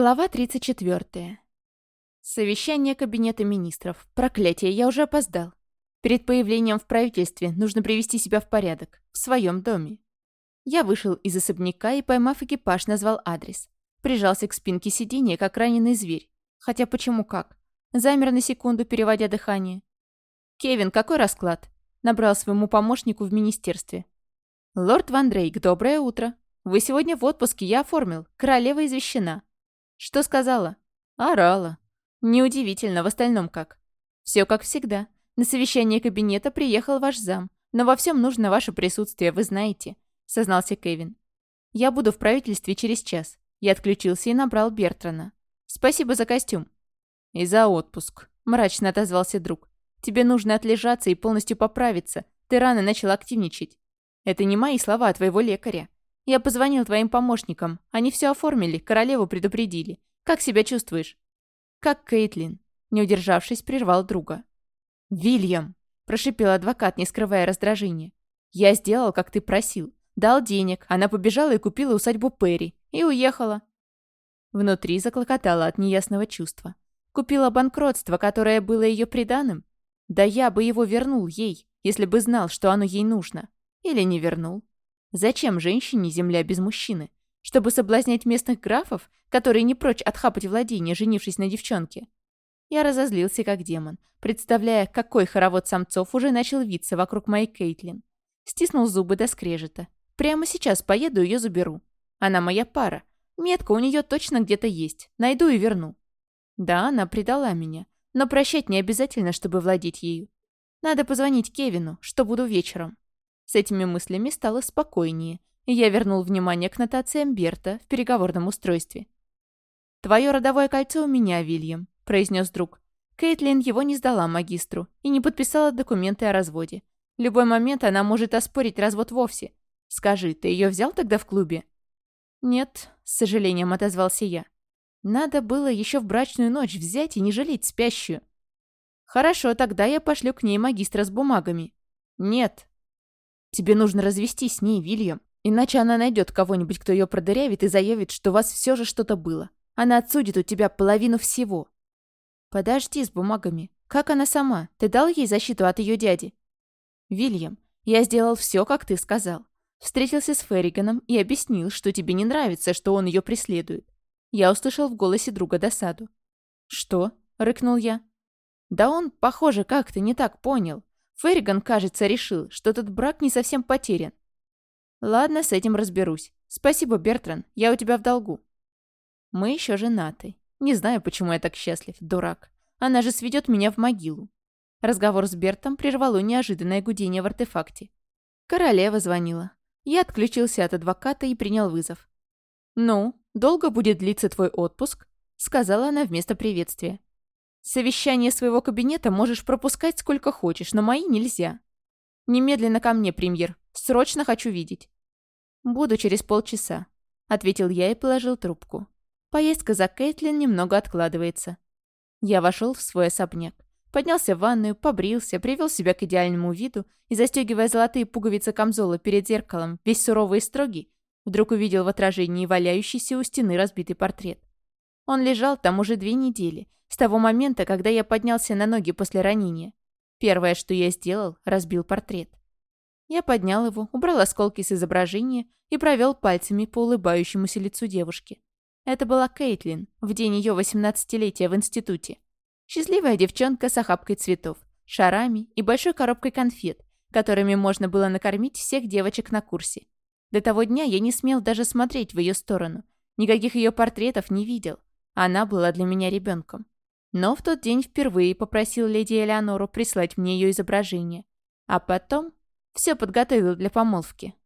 Глава 34. Совещание Кабинета министров. Проклятие, я уже опоздал. Перед появлением в правительстве нужно привести себя в порядок. В своем доме. Я вышел из особняка и, поймав экипаж, назвал адрес. Прижался к спинке сиденья, как раненый зверь. Хотя почему как? Замер на секунду, переводя дыхание. «Кевин, какой расклад?» Набрал своему помощнику в министерстве. «Лорд Ван Дрейк, доброе утро. Вы сегодня в отпуске, я оформил. Королева извещена. «Что сказала?» «Орала». «Неудивительно, в остальном как?» «Все как всегда. На совещание кабинета приехал ваш зам. Но во всем нужно ваше присутствие, вы знаете», — сознался Кевин. «Я буду в правительстве через час». Я отключился и набрал Бертрана. «Спасибо за костюм». «И за отпуск», — мрачно отозвался друг. «Тебе нужно отлежаться и полностью поправиться. Ты рано начал активничать». «Это не мои слова, а твоего лекаря. Я позвонил твоим помощникам. Они все оформили, королеву предупредили. Как себя чувствуешь?» «Как Кейтлин», — не удержавшись, прервал друга. «Вильям», — прошипел адвокат, не скрывая раздражения. «Я сделал, как ты просил. Дал денег, она побежала и купила усадьбу Перри. И уехала». Внутри заклокотала от неясного чувства. Купила банкротство, которое было ее приданым? Да я бы его вернул ей, если бы знал, что оно ей нужно. Или не вернул. Зачем женщине земля без мужчины? Чтобы соблазнять местных графов, которые не прочь отхапать владение, женившись на девчонке? Я разозлился как демон, представляя, какой хоровод самцов уже начал виться вокруг моей Кейтлин. Стиснул зубы до скрежета. Прямо сейчас поеду ее заберу. Она моя пара. Метка у нее точно где-то есть. Найду и верну. Да, она предала меня. Но прощать не обязательно, чтобы владеть ею. Надо позвонить Кевину, что буду вечером. С этими мыслями стало спокойнее, и я вернул внимание к нотациям Берта в переговорном устройстве. «Твое родовое кольцо у меня, Вильям», — произнес друг. Кейтлин его не сдала магистру и не подписала документы о разводе. В любой момент она может оспорить развод вовсе. Скажи, ты ее взял тогда в клубе? Нет, с сожалением отозвался я. Надо было еще в брачную ночь взять и не жалеть спящую. Хорошо, тогда я пошлю к ней магистра с бумагами. Нет, Тебе нужно развестись с ней, Вильям. Иначе она найдет кого-нибудь, кто ее продырявит и заявит, что у вас все же что-то было. Она отсудит у тебя половину всего. Подожди с бумагами. Как она сама? Ты дал ей защиту от ее дяди? Вильям, я сделал все, как ты сказал. Встретился с Ферриганом и объяснил, что тебе не нравится, что он ее преследует. Я услышал в голосе друга досаду. «Что?» — рыкнул я. «Да он, похоже, как-то не так понял. Ферриган, кажется, решил, что этот брак не совсем потерян. Ладно, с этим разберусь. Спасибо, Бертран, я у тебя в долгу. Мы еще женаты. Не знаю, почему я так счастлив, дурак. Она же сведет меня в могилу. Разговор с Бертом прервало неожиданное гудение в артефакте. Королева звонила. Я отключился от адвоката и принял вызов. «Ну, долго будет длиться твой отпуск?» — сказала она вместо приветствия. Совещание своего кабинета можешь пропускать сколько хочешь, но мои нельзя. Немедленно ко мне, премьер. Срочно хочу видеть. Буду через полчаса, ответил я и положил трубку. Поездка за Кэтлин немного откладывается. Я вошел в свой особняк. Поднялся в ванную, побрился, привел себя к идеальному виду и, застегивая золотые пуговицы камзола перед зеркалом, весь суровый и строгий, вдруг увидел в отражении валяющийся у стены разбитый портрет. Он лежал там уже две недели, с того момента, когда я поднялся на ноги после ранения. Первое, что я сделал, разбил портрет. Я поднял его, убрал осколки с изображения и провел пальцами по улыбающемуся лицу девушки. Это была Кейтлин, в день ее 18-летия в институте. Счастливая девчонка с охапкой цветов, шарами и большой коробкой конфет, которыми можно было накормить всех девочек на курсе. До того дня я не смел даже смотреть в ее сторону. Никаких ее портретов не видел. Она была для меня ребенком. Но в тот день впервые попросил леди Элеонору прислать мне ее изображение. А потом все подготовил для помолвки.